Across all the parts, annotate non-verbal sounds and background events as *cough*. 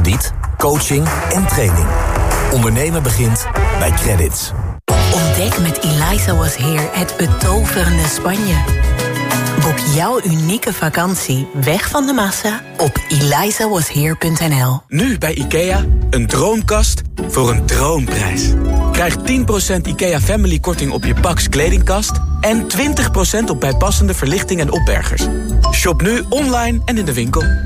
krediet, coaching en training. Ondernemen begint bij Credits. Ontdek met Eliza Was Here het betoverende Spanje. Boek jouw unieke vakantie weg van de massa op elizawasheer.nl. Nu bij IKEA, een droomkast voor een droomprijs. Krijg 10% IKEA Family korting op je Pax kledingkast... en 20% op bijpassende verlichting en opbergers. Shop nu online en in de winkel.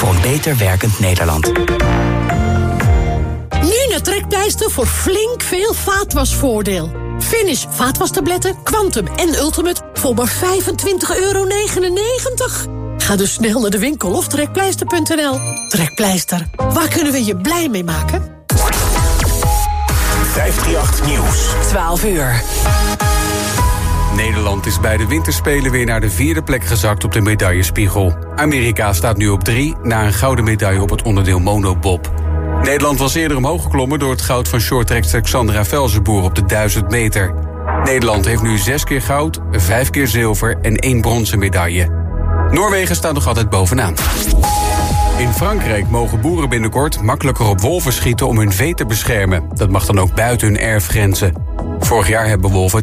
voor een beter werkend Nederland. Nu naar Trekpleister voor flink veel vaatwasvoordeel. Finish vaatwastabletten, Quantum en Ultimate voor maar 25,99 euro. Ga dus snel naar de winkel of trekpleister.nl. Trekpleister, waar kunnen we je blij mee maken? 538 Nieuws. 12 uur. Nederland is bij de winterspelen weer naar de vierde plek gezakt op de medaillespiegel. Amerika staat nu op drie na een gouden medaille op het onderdeel monobob. Nederland was eerder omhoog geklommen door het goud van shorttrekster Xandra Velzenboer op de 1000 meter. Nederland heeft nu zes keer goud, vijf keer zilver en één bronzen medaille. Noorwegen staat nog altijd bovenaan. In Frankrijk mogen boeren binnenkort makkelijker op wolven schieten om hun vee te beschermen. Dat mag dan ook buiten hun erfgrenzen. Vorig jaar hebben wolven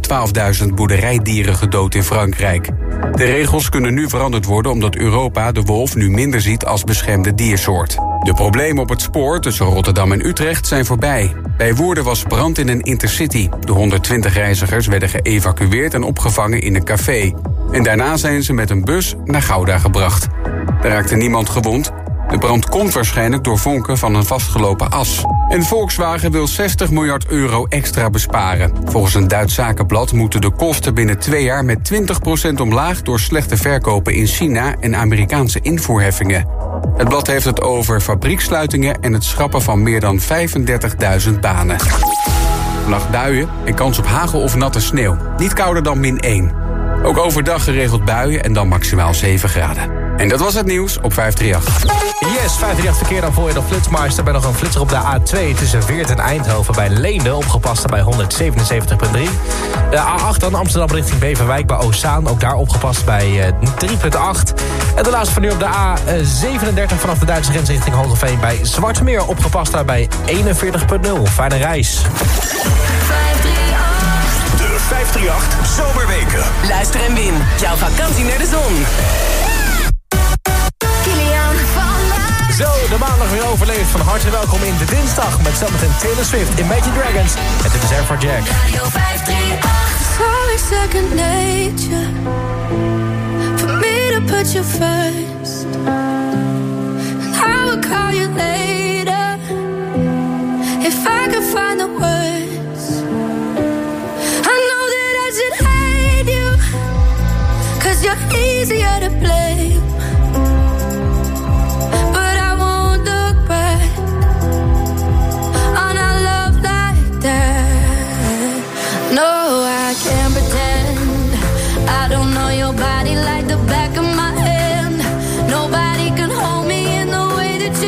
12.000 boerderijdieren gedood in Frankrijk. De regels kunnen nu veranderd worden omdat Europa de wolf nu minder ziet als beschermde diersoort. De problemen op het spoor tussen Rotterdam en Utrecht zijn voorbij. Bij Woerden was brand in een intercity. De 120 reizigers werden geëvacueerd en opgevangen in een café. En daarna zijn ze met een bus naar Gouda gebracht. Er raakte niemand gewond. De brand komt waarschijnlijk door vonken van een vastgelopen as. En Volkswagen wil 60 miljard euro extra besparen. Volgens een Duits zakenblad moeten de kosten binnen twee jaar met 20% omlaag door slechte verkopen in China en Amerikaanse invoerheffingen. Het blad heeft het over fabrieksluitingen en het schrappen van meer dan 35.000 banen. Vannacht buien en kans op hagel of natte sneeuw. Niet kouder dan min 1. Ook overdag geregeld buien en dan maximaal 7 graden. En dat was het nieuws op 538. Yes, 538 verkeer dan voor je nog flitsmeister. bij nog een flitser op de A2 tussen Weert en Eindhoven bij Leende. Opgepast bij 177.3. De A8 dan Amsterdam richting Beverwijk bij Ozaan. Ook daar opgepast bij 3.8. En de laatste van nu op de A37 vanaf de Duitse grens richting Hogeveen bij Zwartmeer. Opgepast daar bij 41.0. Fijne reis. 538 Zomerweken. Luister en win. Jouw vakantie naar de zon. Zo, de maandag weer overleefd. Van harte welkom in de dinsdag met zometeen Taylor Swift, Imagine Dragons. En is Air for Jack. Second nature. For me to put you first. I will call you later. If I could find the words. I know that I should hate you. Cause you're easier to blame.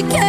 Way that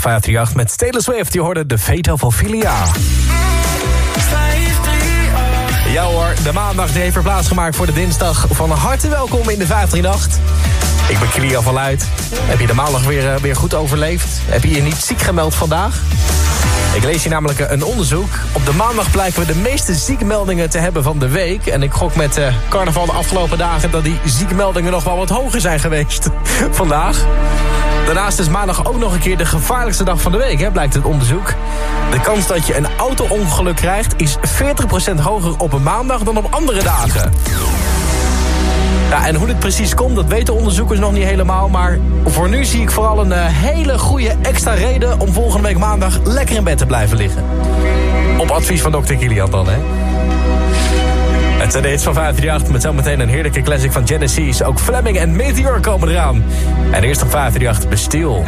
538 met Taylor Swift. Je hoorde de veto van Filia. Ja hoor, de maandag heeft verplaatst gemaakt voor de dinsdag. Van harte welkom in de 538. Ik ben Kilia van Luid. Heb je de maandag weer, eh, weer goed overleefd? Heb je je niet ziek gemeld vandaag? Ik lees hier namelijk eh, een onderzoek. Op de maandag blijken we de meeste ziekmeldingen te hebben van de week. En ik gok met eh, carnaval de afgelopen dagen... dat die ziekmeldingen nog wel wat hoger zijn geweest *laughs* vandaag. Daarnaast is maandag ook nog een keer de gevaarlijkste dag van de week, hè, blijkt het onderzoek. De kans dat je een auto-ongeluk krijgt is 40% hoger op een maandag dan op andere dagen. Ja, en hoe dit precies komt, dat weten onderzoekers nog niet helemaal. Maar voor nu zie ik vooral een uh, hele goede extra reden... om volgende week maandag lekker in bed te blijven liggen. Op advies van dokter Kilian dan, hè? Het zijn de hits van 538 met zometeen een heerlijke classic van Genesis. Ook Fleming en Meteor komen eraan. En eerst op 538 Bestiel.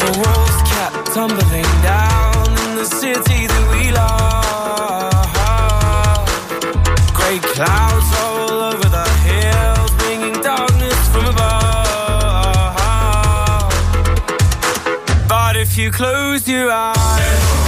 the walls kept tumbling down in the city that we love. Great clouds all over the hills, bringing darkness from above. But if you close your eyes.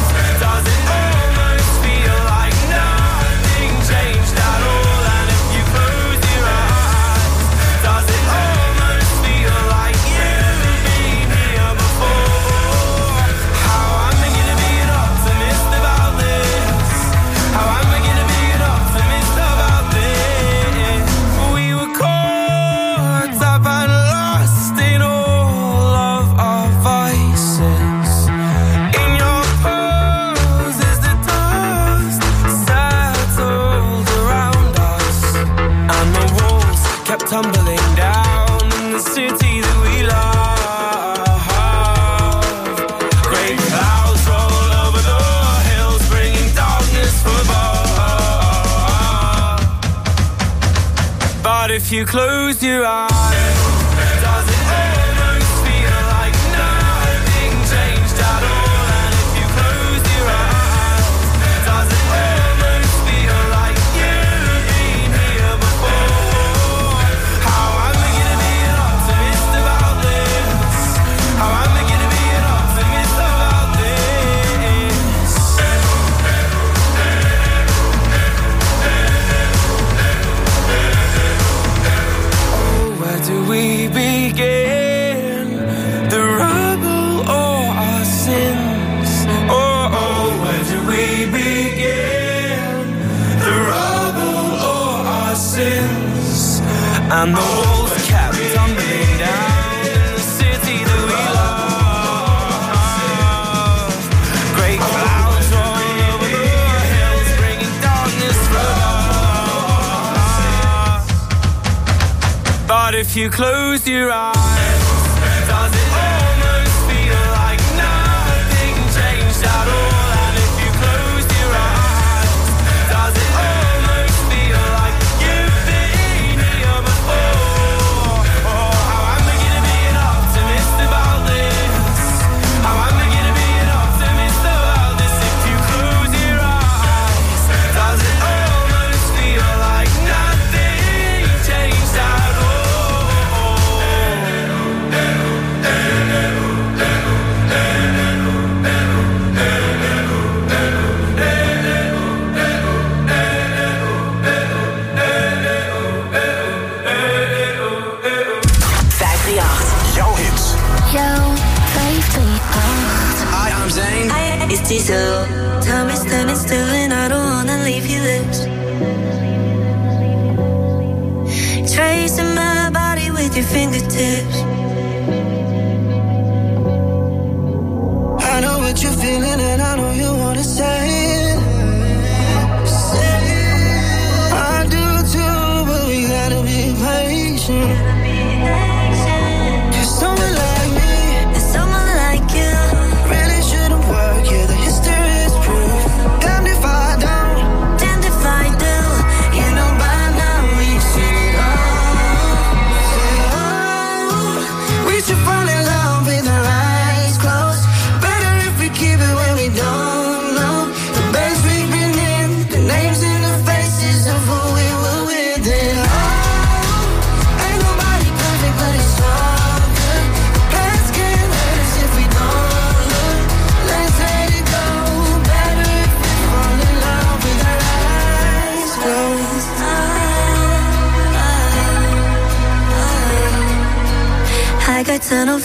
You close your eyes and the walls kept tumbling down in the city that we love. Great clouds over the hills, bringing darkness from. But if you close your eyes,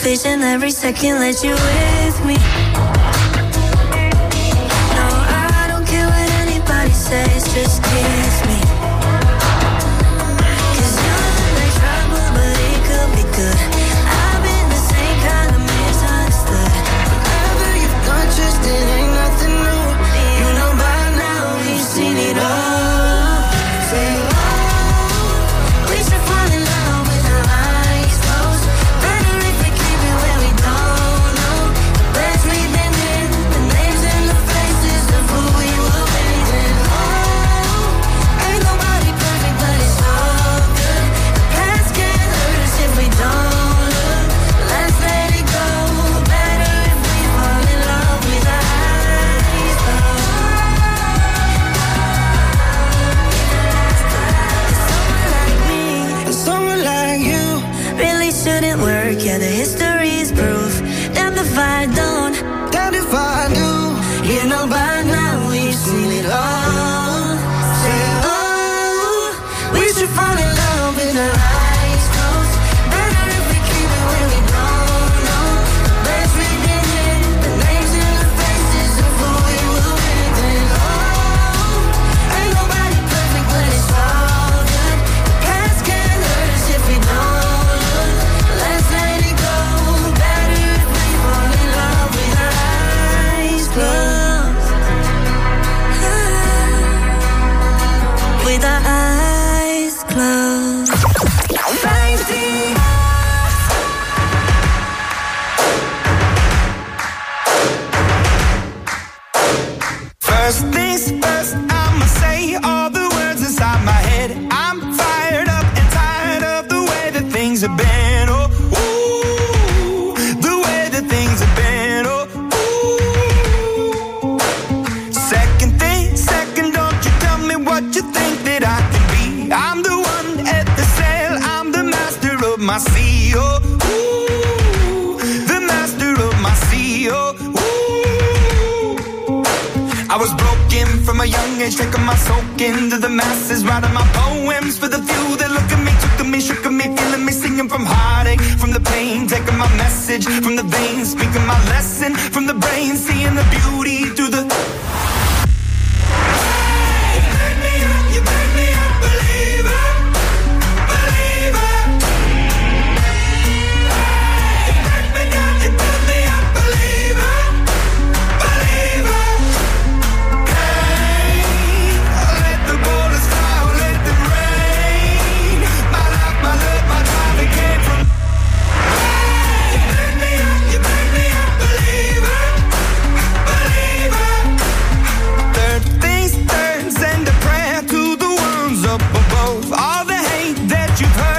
vision every second that you with me.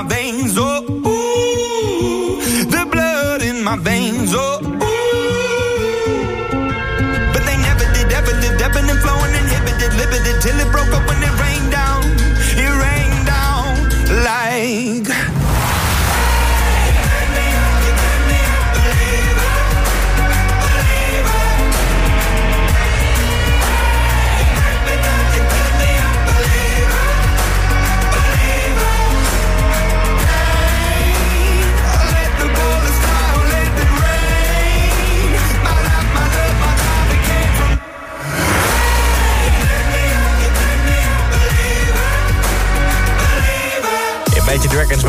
parabéns. Oh.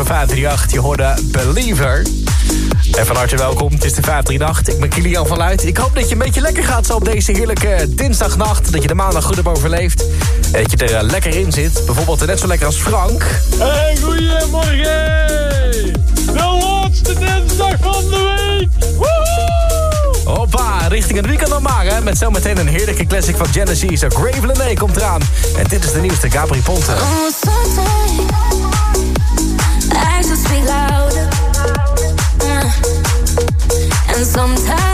538. Je hoorde Believer. En van harte welkom, het is de 538. Ik ben Kilian van Luid. Ik hoop dat je een beetje lekker gaat zo op deze heerlijke dinsdagnacht. Dat je de maandag goed hebt overleefd. En dat je er eh, lekker in zit. Bijvoorbeeld net zo lekker als Frank. Hey, goeiemorgen! De laatste dinsdag van de week! Woehoe! Hoppa, richting het weekend dan maar, hè. Met zometeen een heerlijke classic van Genesis. A Lene komt eraan. En dit is de nieuwste Capri Ponte. Oh, Mm. And sometimes.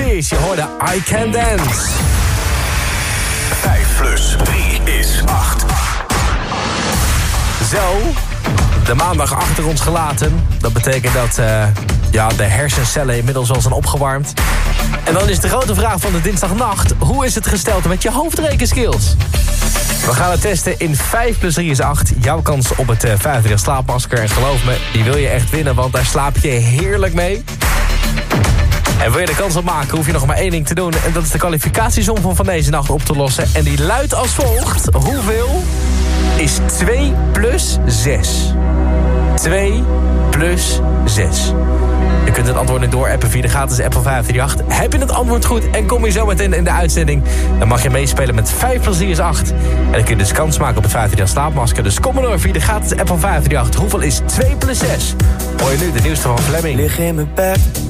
Genesis. Je hoorde I Can Dance. 5 plus 3 is 8. Zo, de maandag achter ons gelaten. Dat betekent dat eh, ja, de hersencellen inmiddels wel zijn opgewarmd. En dan is de grote vraag van de dinsdagnacht... hoe is het gesteld met je hoofdrekenskills? We gaan het testen in 5 plus 3 is 8. Jouw kans op het uh, 50 slaapmasker. En geloof me, die wil je echt winnen, want daar slaap je heerlijk mee. En wil je de kans op maken, hoef je nog maar één ding te doen. En dat is de kwalificatiesom van, van deze nacht op te lossen. En die luidt als volgt. Hoeveel is 2 plus 6? 2 plus 6. Je kunt het antwoord nu doorappen via de gratis app van 538. Heb je het antwoord goed en kom je zo meteen in de uitzending... dan mag je meespelen met 5 plus 3 is 8. En dan kun je dus kans maken op het 538 slaapmasker. Dus kom maar door via de gratis app van 538. Hoeveel is 2 plus 6? Hoor je nu de nieuwste van Fleming. Lig in mijn bed.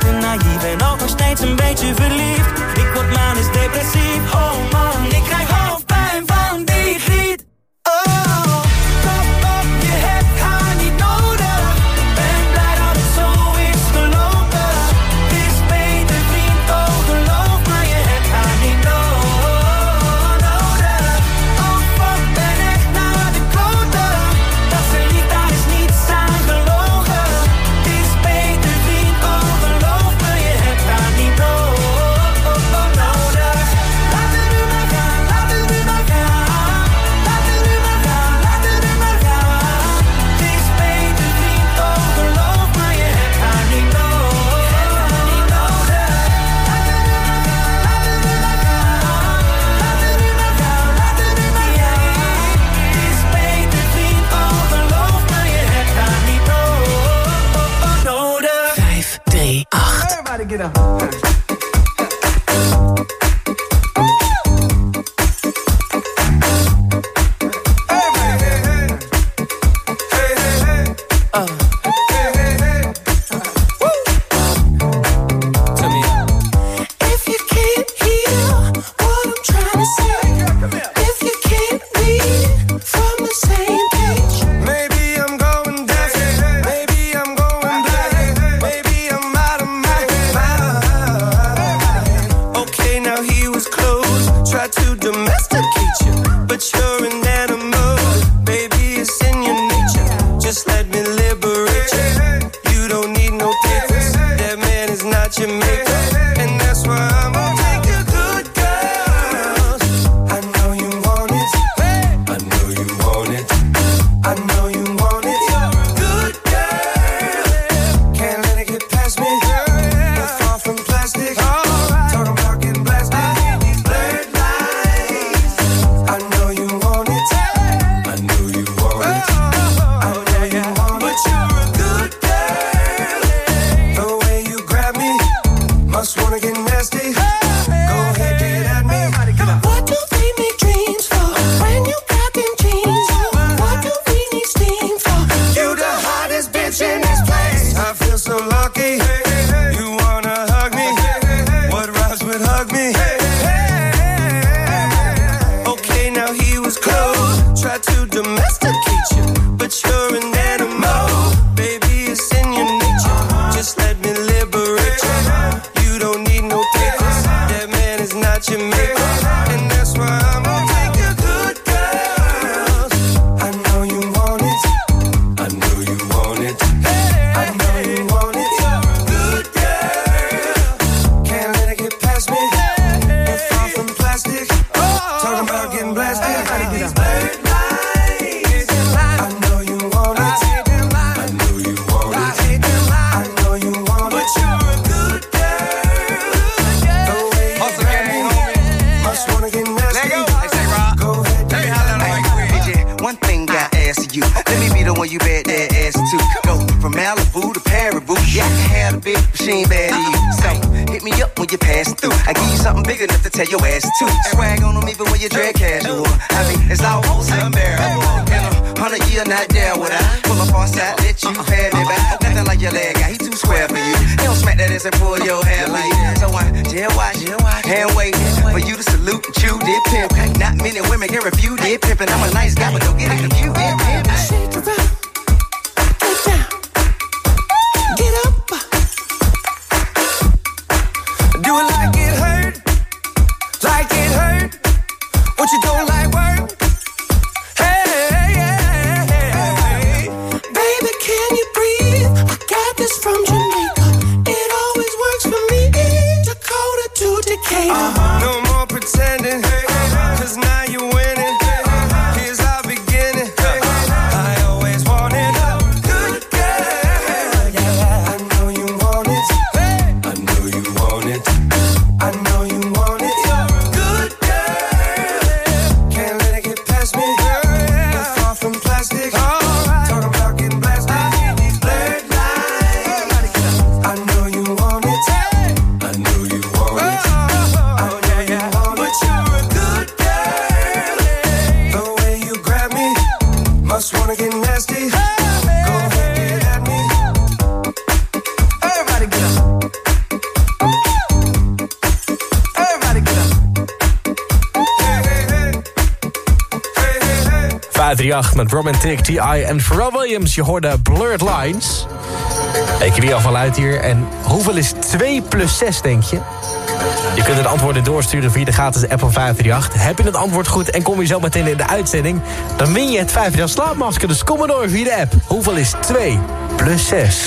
te naïef en ook nog steeds een beetje verliefd. Ik word manisch depressief, oh man Ik too domestic Met met Romantic, T.I. en Pharrell Williams. Je hoorde Blurred Lines. Kijk je al van uit hier. En hoeveel is 2 plus 6, denk je? Je kunt het antwoord doorsturen via de gratis app van 538. Heb je het antwoord goed en kom je zo meteen in de uitzending... dan win je het 538 slaapmasker. Dus kom maar door via de app. Hoeveel is 2 plus 6?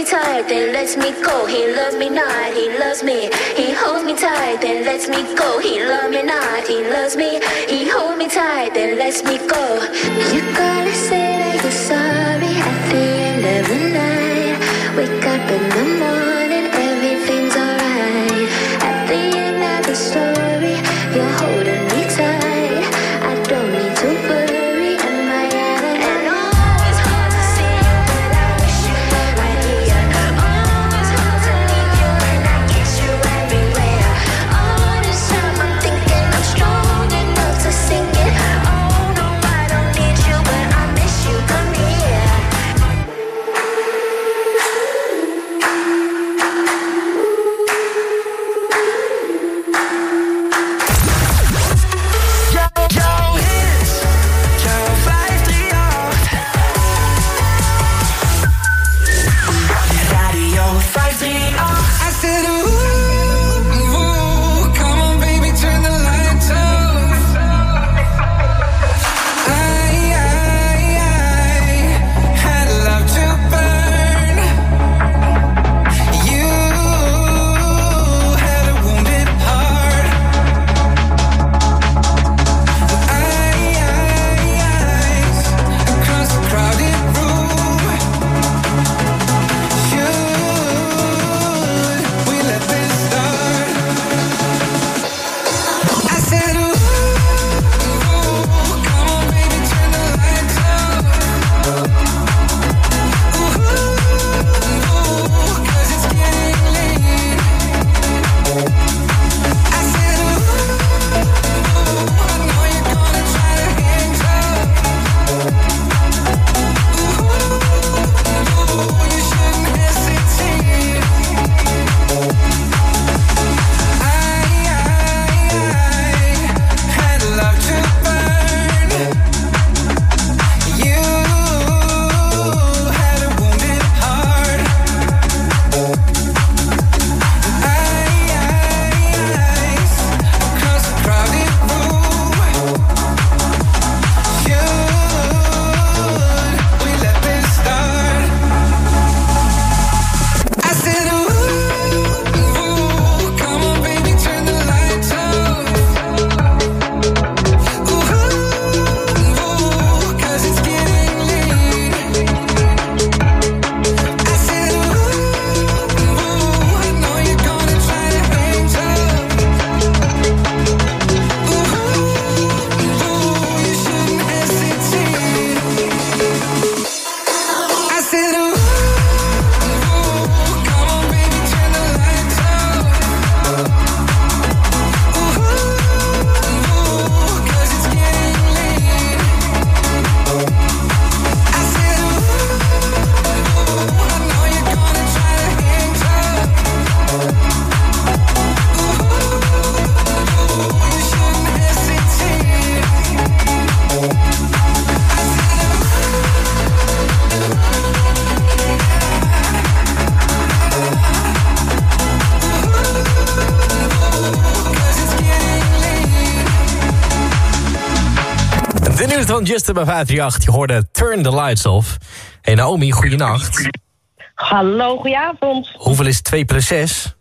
me tight, then lets me go. He loves me not, he loves me. He holds me tight, then lets me go. He loves me not, he loves me. He holds me tight, then lets me go. You gotta say. Van Justin bij 538. Je hoorde Turn the Lights Off. Hey Naomi, goeienacht. Hallo, goedenavond. Hoeveel is 2 plus 6?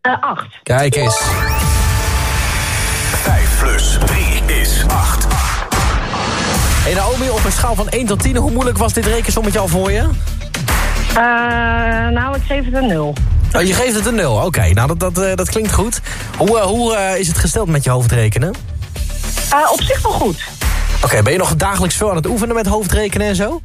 Eh, acht. Kijk eens. 5 plus 3 is 8. Hey Naomi, op een schaal van 1 tot 10, hoe moeilijk was dit rekensommetje al voor je? Eh, nou, ik geef het een nul. Oh, je geeft het een 0, oké. Nou, dat, dat, eh, dat klinkt goed. Hoe, eh, hoe eh, is het gesteld met je hoofdrekenen? Eh, op zich wel goed. Ben je nog dagelijks veel aan het oefenen met hoofdrekenen en zo?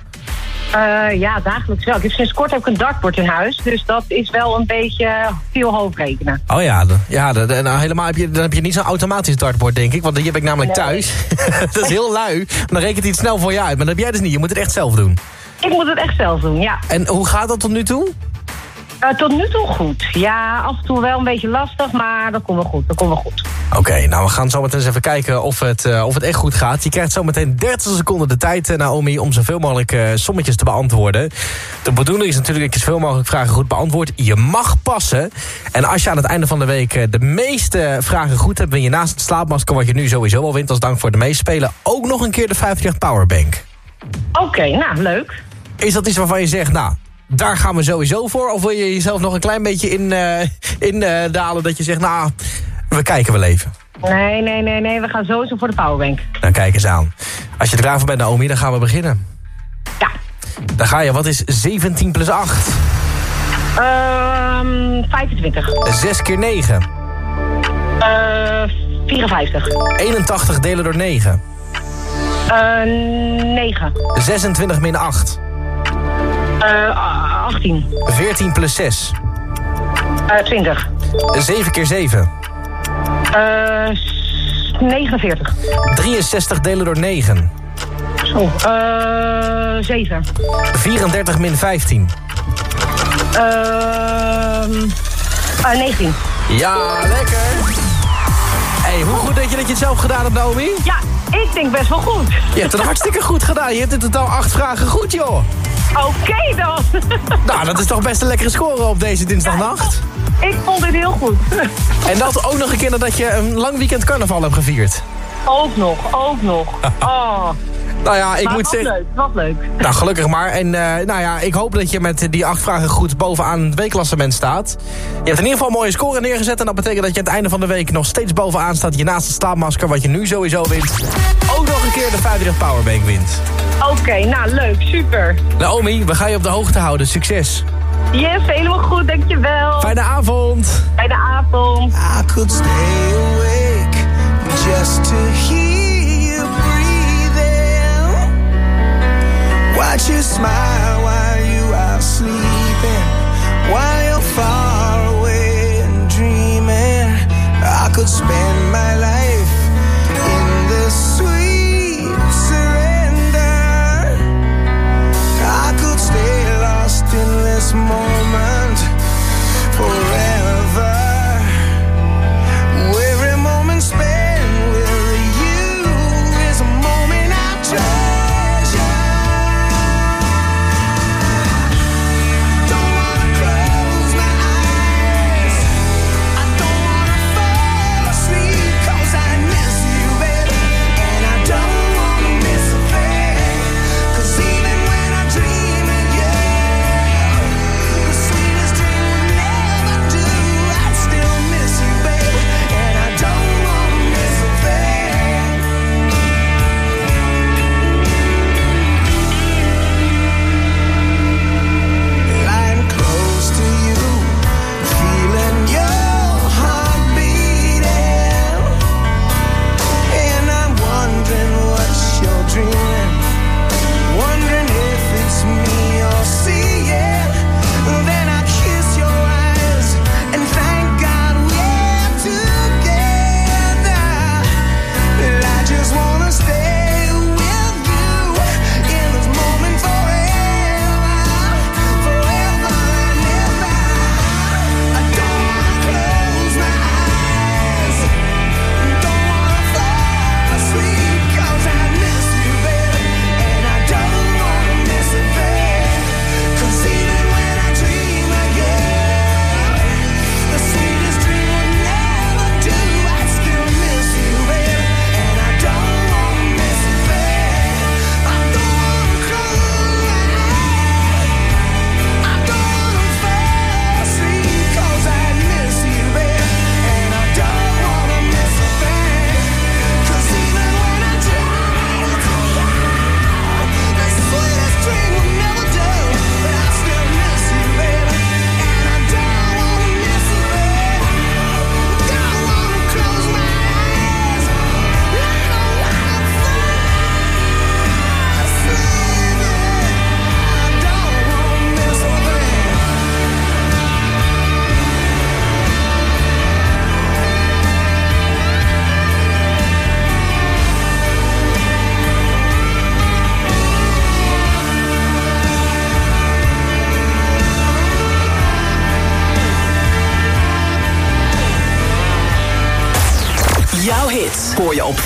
Eh, ja, dagelijks wel. Ik heb sinds kort ook een dartbord in huis. Dus dat is wel een beetje veel hoofdrekenen. Oh ja, de- ja de, de- nou, helemaal heb je, dan heb je niet zo'n automatisch dartboard, denk ik. Want die heb ik namelijk Nee. thuis. *laughs* dat is heel lui. Dan rekent hij het snel voor je uit. Maar dat heb jij dus niet. Je moet het echt zelf doen. Ik moet het echt zelf doen, ja. En hoe gaat dat tot nu toe? Eh, tot nu toe goed. Ja, af en toe wel een beetje lastig, maar dat komt wel goed. Dat komt wel goed. Oké, nou we gaan zo meteen eens even kijken of het, eh, of het echt goed gaat. Je krijgt zo meteen 30 seconden de tijd, eh, Naomi, om zoveel mogelijk sommetjes te beantwoorden. De bedoeling is natuurlijk dat je zoveel mogelijk vragen goed beantwoordt. Je mag passen. En als je aan het einde van de week de meeste vragen goed hebt... win je naast het slaapmasker, wat je nu sowieso al wint als dank voor de meespelen... ook nog een keer de 50 Powerbank. Oké, nou, leuk. Is dat iets waarvan je zegt, nou, daar gaan we sowieso voor? Of wil je jezelf nog een klein beetje in, eh, in eh, dalen dat je zegt, nou, we kijken wel even? Nee, nee, nee, nee. We gaan sowieso voor de powerbank. Nou, kijk eens aan. Als je er klaar voor bent, Naomi, dan gaan we beginnen. Ja. Dan ga je, wat is 17 plus 8? Ehm 25. 6 keer 9. Eh 54. 81 delen door 9. Eh 9. 26 min 8. Eh 18. 14 plus 6. Eh 20. 7 keer 7. Eh 49. 63 delen door 9. Zo. Eh 7. 34 min 15. Ehm eh 19. Ja, lekker. hey, hoe goed dat je dat je het zelf gedaan hebt, Naomi? Ja, ik denk best wel goed. Je hebt het hartstikke goed gedaan. Je hebt in totaal 8 vragen goed, joh. Oké dan. *laughs* Nou, dat is toch best een lekkere score op deze dinsdagnacht. Ik vond dit heel goed. En dat ook nog een keer nadat je een lang weekend carnaval hebt gevierd. Ook nog, ook nog. Oh. *laughs* Nou ja, ik Maar moet wat zeggen... leuk, wat leuk. Nou, gelukkig maar. En eh, nou ja, ik hoop dat je met die acht vragen goed bovenaan het weekklassement staat. Je hebt in ieder geval een mooie score neergezet. En dat betekent dat je aan het einde van de week nog steeds bovenaan staat. Je naast het slaapmasker, wat je nu sowieso wint. Ook nog een keer de 50 Powerbank wint. Oké, nou leuk, super. Naomi, we gaan je op de hoogte houden. Succes. Yes, helemaal goed, dankjewel. Fijne avond. Fijne avond. I could stay awake just to hear Watch you smile while you are sleeping, while you're far away and dreaming. I could spend my life in this sweet surrender. I could stay lost in this moment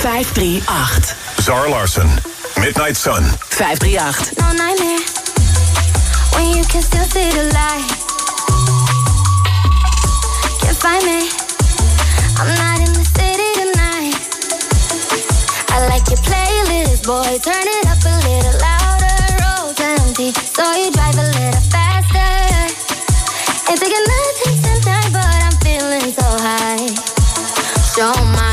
538. Zara Larsen, Midnight Sun. 538. No nightmare when you can still see the light. Can't find me. I'm not in the city tonight. I like your playlist, boy. Turn it up a little louder. Roads empty, so you drive a little faster. Ain't thinking nothing tonight, but I'm feeling so high. Show my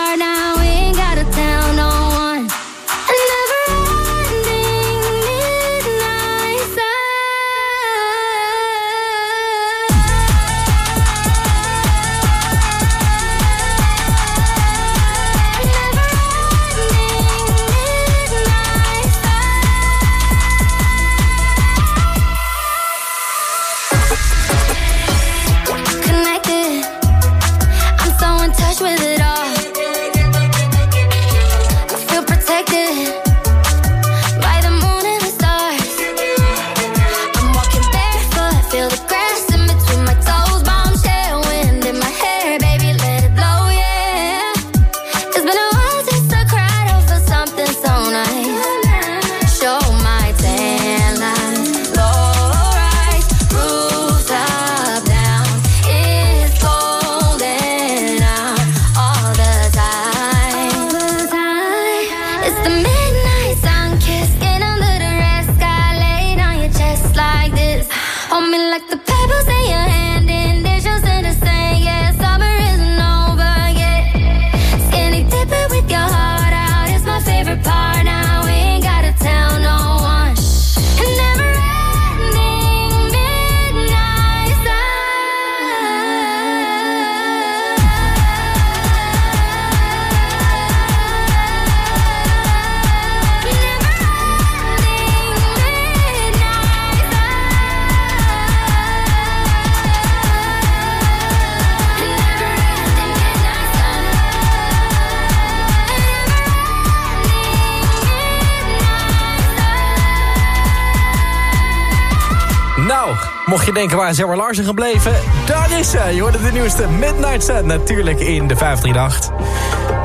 denken waar is Sarah Larsen gebleven? Daar is ze. Je hoorde de nieuwste Midnight Sun natuurlijk in de 538.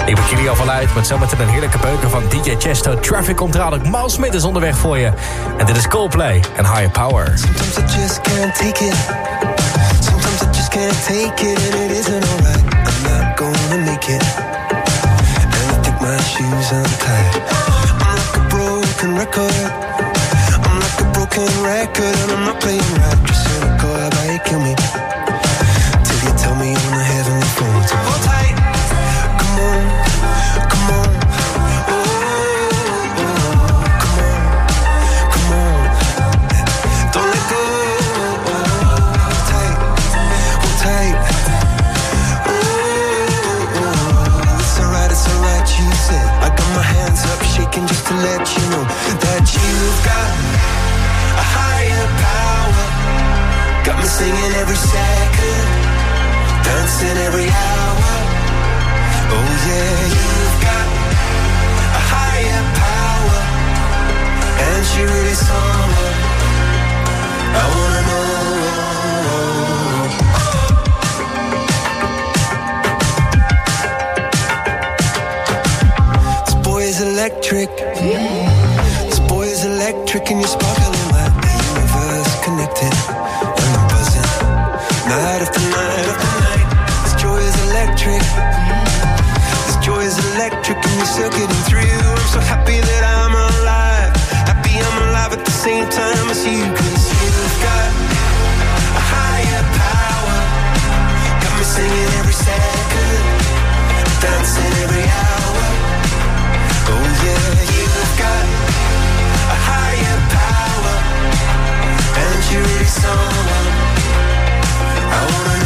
Ik ben jullie al vanuit met zometeen een heerlijke beuken van DJ Chesto. Traffic komt eraan, ook Miles is onderweg voor je. En dit is Coldplay en Higher Power. Sometimes I just can't take it. Sometimes I just can't take it, and it isn't alright. I'm not gonna make it. And I think my shoes untied. I'm like a broken record. I'm like a broken record, and I'm not playing right. Kill me? Singing every second, dancing every hour. Oh yeah, you've got a higher power, and she really someone I wanna know. Electric. This boy is electric, and you're sparkling electric, and you're circuiting through. I'm so happy that I'm alive. Happy I'm alive at the same time as you, cause you've got a higher power. Got me singing every second, dancing every hour. Oh yeah, you've got a higher power, and you're really someone I wanna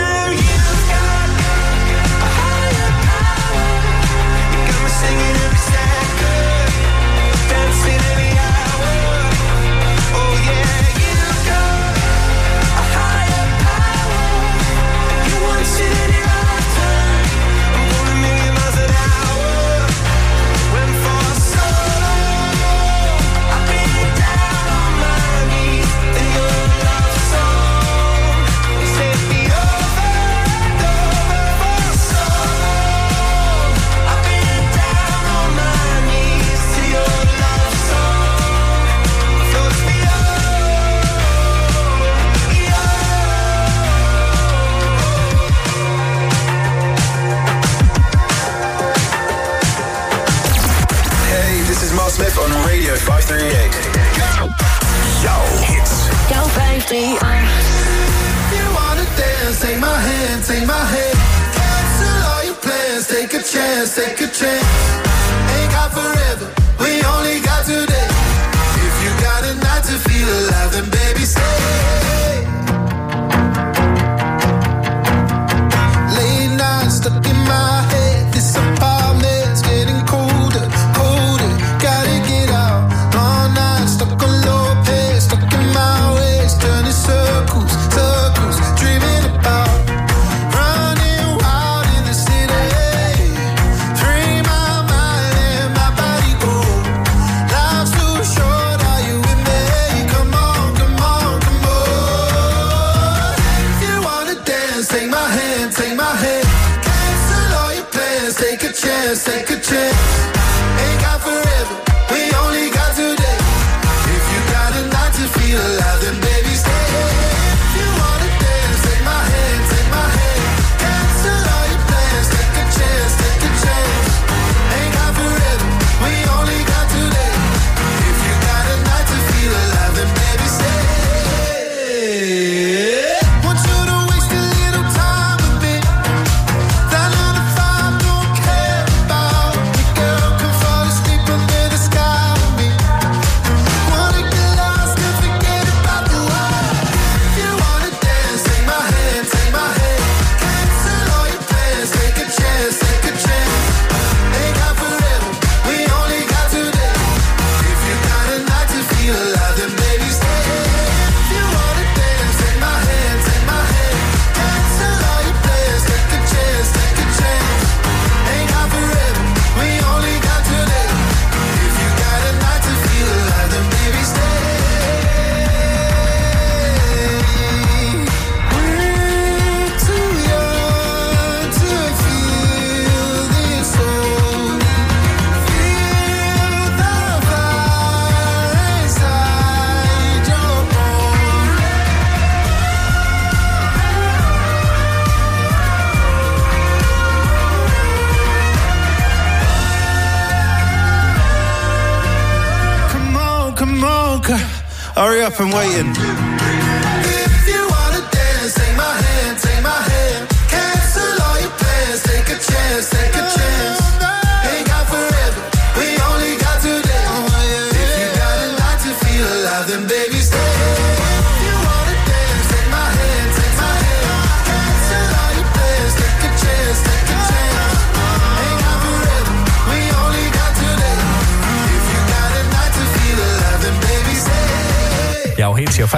I'm waiting.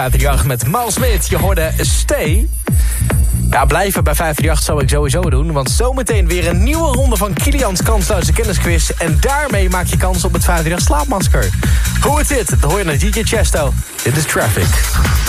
538 met Maal Smit. Je hoorde Stay. Ja, blijven bij 538 zou ik sowieso doen. Want zometeen weer een nieuwe ronde van Kilians kansloze kennisquiz. En daarmee maak je kans op het 538 slaapmasker. Hoe is dit? Dat hoor je naar DJ Chesto. Dit is Traffic.